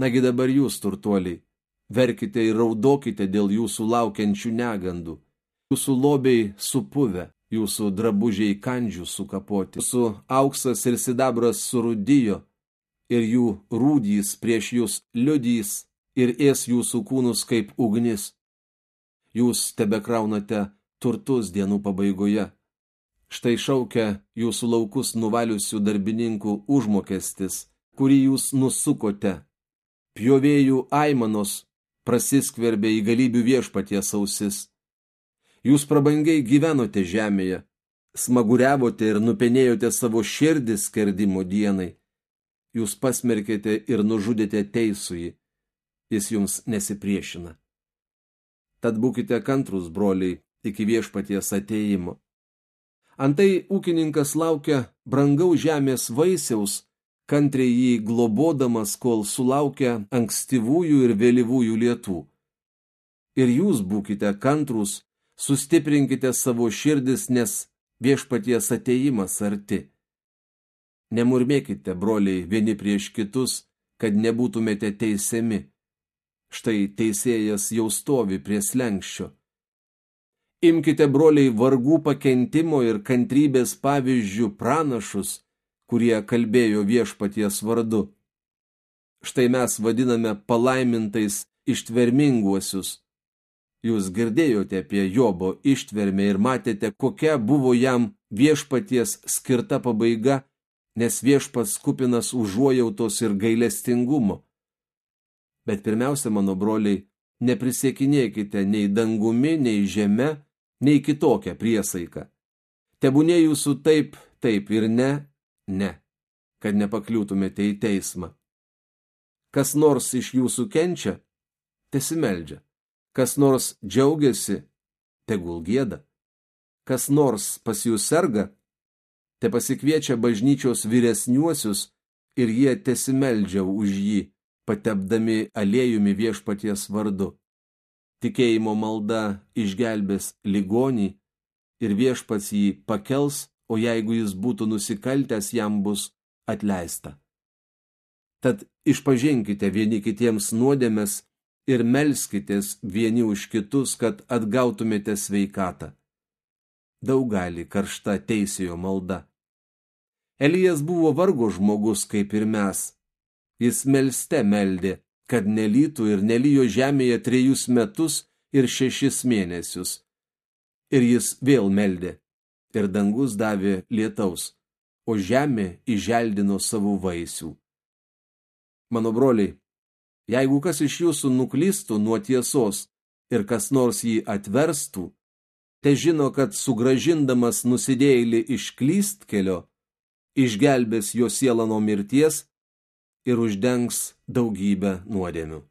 Nagi dabar jūs, turtuoliai, verkite ir raudokite dėl jūsų laukiančių negandų. Jūsų lobiai supuvę, jūsų drabužiai kandžių sukapoti, jūsų auksas ir sidabras surudijo, ir jų rūdys prieš jūs liudys ir ės jūsų kūnus kaip ugnis. Jūs tebekraunate turtus dienų pabaigoje. Štai šaukia jūsų laukus nuvaliusių darbininkų užmokestis, kurį jūs nusukote. Pjovėjų aimanos prasiskverbė į galybių viešpaties ausis. Jūs prabangiai gyvenote žemėje, smaguriavote ir nupenėjote savo širdį skerdimo dienai. Jūs pasmerkėte ir nužudėte teisųjį, jis jums nesipriešina. Tad būkite kantrus, broliai, iki viešpaties ateimo. Antai ūkininkas laukia brangaus žemės vaisiaus, kantriai jį globodamas, kol sulaukia ankstyvųjų ir vėlyvųjų lietų. Ir jūs būkite kantrus, sustiprinkite savo širdis, nes viešpaties ateimas arti. Nemurmėkite, broliai, vieni prieš kitus, kad nebūtumėte teisiami. Štai teisėjas jau stovi prie slengščio. Imkite, broliai, vargų pakentimo ir kantrybės pavyzdžių pranašus, kurie kalbėjo viešpaties vardu. Štai mes vadiname palaimintais ištverminguosius. Jūs girdėjote apie Jobo ištvermę ir matėte, kokia buvo jam viešpaties skirta pabaiga, nes viešpats kupinas užuojautos ir gailestingumo. Bet pirmiausia, mano broliai, neprisiekinėkite nei dangumi, nei žeme, nei kitokią priesaiką. Tebūnė jūsų taip, taip ir ne, ne, kad nepakliūtumėte į teismą. Kas nors iš jūsų kenčia, tesimeldžia. Kas nors džiaugiasi, tegul gėda. Kas nors pas jūs serga, te pasikviečia bažnyčios vyresniuosius ir jie tesimeldžia už jį, patepdami aliejumi viešpaties vardu. Tikėjimo malda išgelbės ligonį ir viešpats jį pakels, o jeigu jis būtų nusikaltęs, jam bus atleista. Tad išpažinkite vieni kitiems nuodėmes ir melskitės vieni už kitus, kad atgautumėte sveikatą. Daug gali karšta teisėjo malda. Elijas buvo vargo žmogus kaip ir mes. Jis melste meldė, kad nelytų ir nelyjo žemėje trejus metus ir šešis mėnesius. Ir jis vėl meldė, ir dangus davė lietaus, o žemė įželdino savų vaisių. Mano broliai, jeigu kas iš jūsų nuklystų nuo tiesos ir kas nors jį atverstų, te žino, kad sugražindamas nusidėjėlį iš klystkelio, išgelbės jo sielą nuo mirties ir uždengs daugybę nuodėmių.